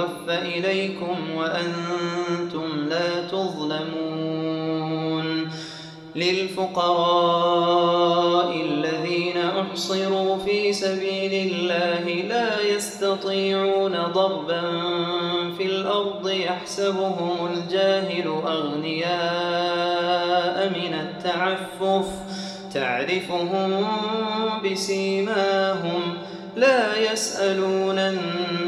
يوفى إليكم وأنتم لا تظلمون. للفقراء الذين أحصروا في سبيل الله لا يستطيعون ضربا في الأرض يحسبهم الجاهل أغنياء من التعفف تعرفهم بسيماهم لا يسألون الناس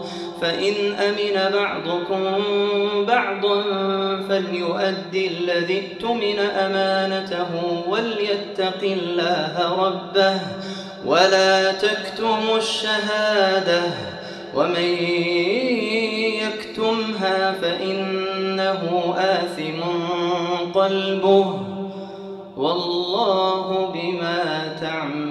فإن أمن بعضكم بعضا فليؤدي الذي ائتمن أمانته وليتق الله ربه ولا تكتموا الشهادة ومن يكتمها فإنه آثم قلبه والله بما تعملون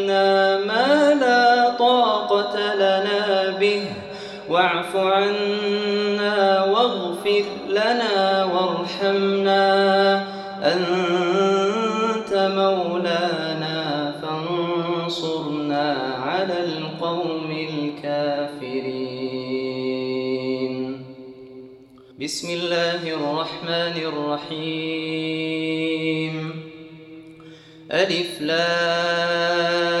واعف عنا واغفر لنا وارحمنا. أنت مولانا فانصرنا على القوم الكافرين. بسم الله الرحمن الرحيم. ألف لام.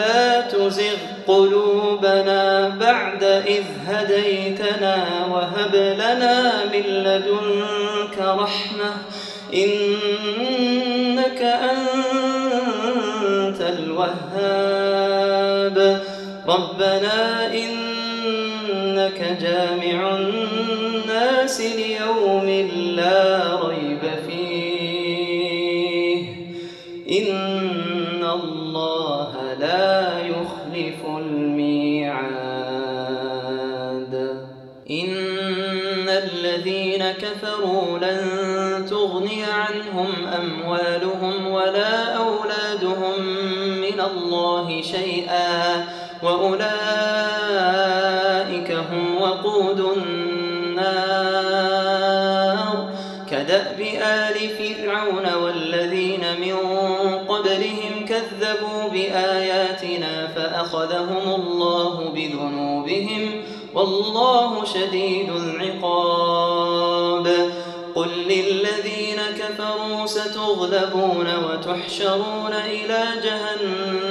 رحمة إنك أنت الوهاب. ربنا إنك جامع الناس ليوم لا شيئا وأولئك هم وقود النار كدأب آل فرعون والذين من قبلهم كذبوا بآياتنا فأخذهم الله بذنوبهم والله شديد العقاب قل للذين كفروا ستغلبون وتحشرون إلى جهنم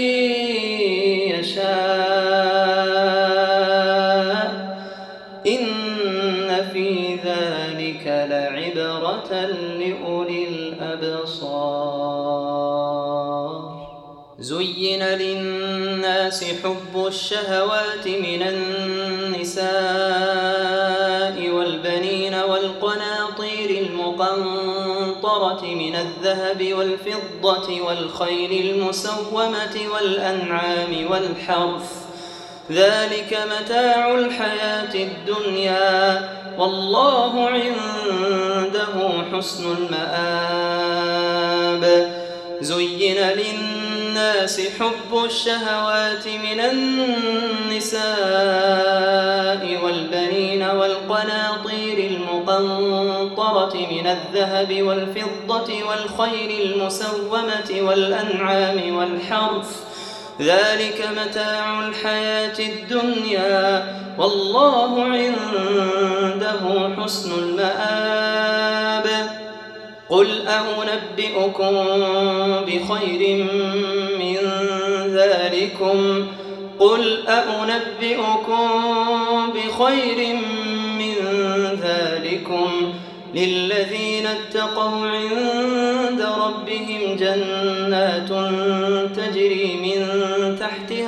للناس حب الشهوات من النساء والبنين والقناطير المقنطرة من الذهب والفضة والخيل المسومة والأنعام والحرث. ذلك متاع الحياة الدنيا والله عنده حسن المآب. زين للناس حب الشهوات من النساء والبنين والقناطير المقنطرة من الذهب والفضة والخيل المسومة والأنعام والحرث. ذلك متاع الحياة الدنيا والله عنده حسن المآب. قل أنبئكم بخير من ذلكم؟ قل أنبئكم بخير من ذلكم؟ للذين اتقوا عند ربهم جنات تجري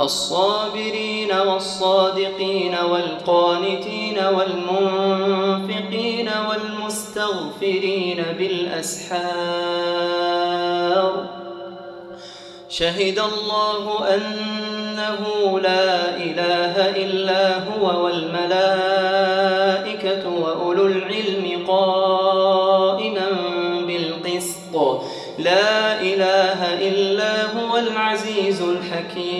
الصابرين والصادقين والقانتين والمنفقين والمستغفرين بالأسحار. شهد الله أنه لا إله إلا هو والملائكة وأولو العلم قائما بالقسط. لا إله إلا هو العزيز الحكيم.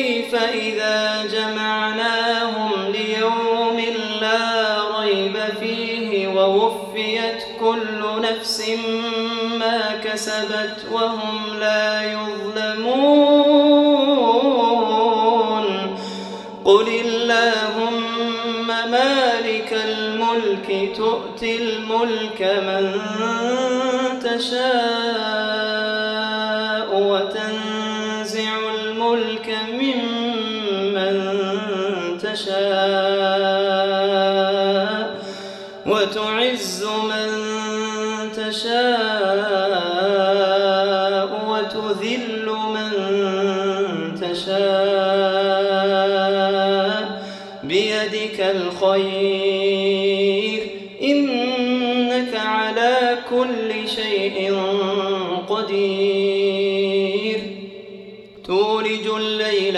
كسبت وهم لا يظلمون. قل اللهم مالك الملك تؤتي الملك من تشاء.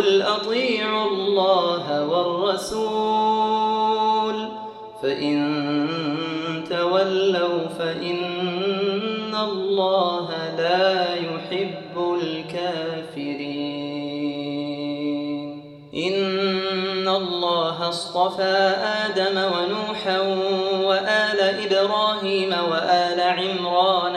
قل أطيعوا الله والرسول فإن تولوا فإن الله لا يحب الكافرين إن الله اصطفى آدم ونوحا وآل إبراهيم وآل عمران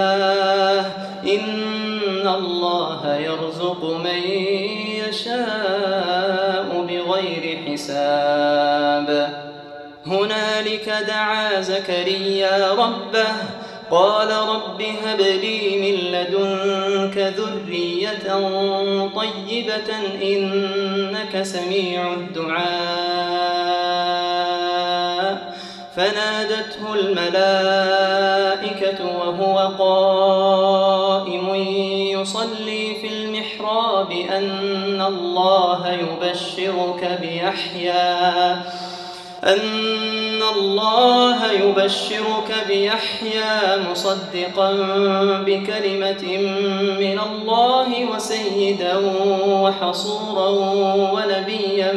الله يرزق من يشاء بغير حساب. هنالك دعا زكريا ربه قال رب هب لي من لدنك ذرية طيبة إنك سميع الدعاء. فنادته الملائكة وهو قائم. يصلي في المحراب أن الله يبشرك بيحيى. أن الله يبشرك بيحيى مصدقا بكلمة من الله وسيدا وحصورا ونبيا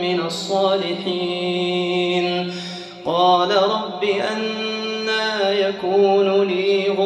من الصالحين. قال رب أنا يكون لي غلام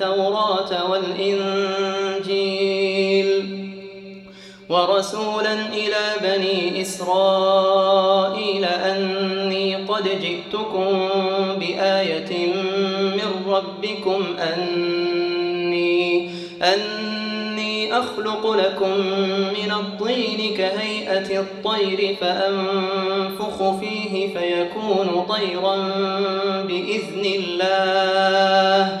والتوراة والإنجيل ورسولا إلى بني إسرائيل أني قد جئتكم بآية من ربكم أني أني أخلق لكم من الطين كهيئة الطير فأنفخ فيه فيكون طيرا بإذن الله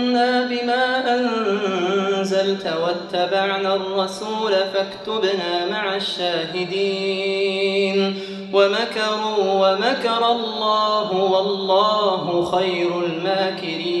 أنزلت واتبعنا الرسول فاكتبنا مع الشاهدين. ومكروا ومكر الله والله خير الماكرين.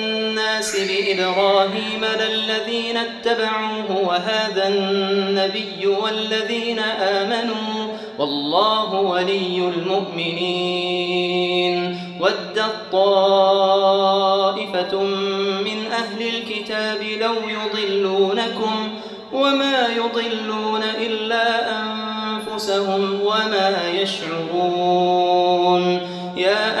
الناس بإبراهيم للذين اتبعوه وهذا النبي والذين آمنوا والله ولي المؤمنين ودت طائفة من أهل الكتاب لو يضلونكم وما يضلون إلا أنفسهم وما يشعرون يا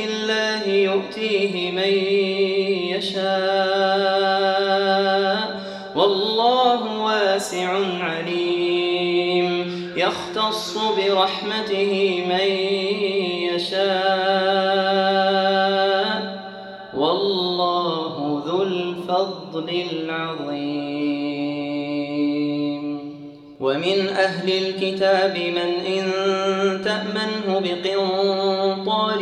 يؤتيه من يشاء والله واسع عليم. يختص برحمته من يشاء والله ذو الفضل العظيم. ومن أهل الكتاب من إن تأمنه بقنطار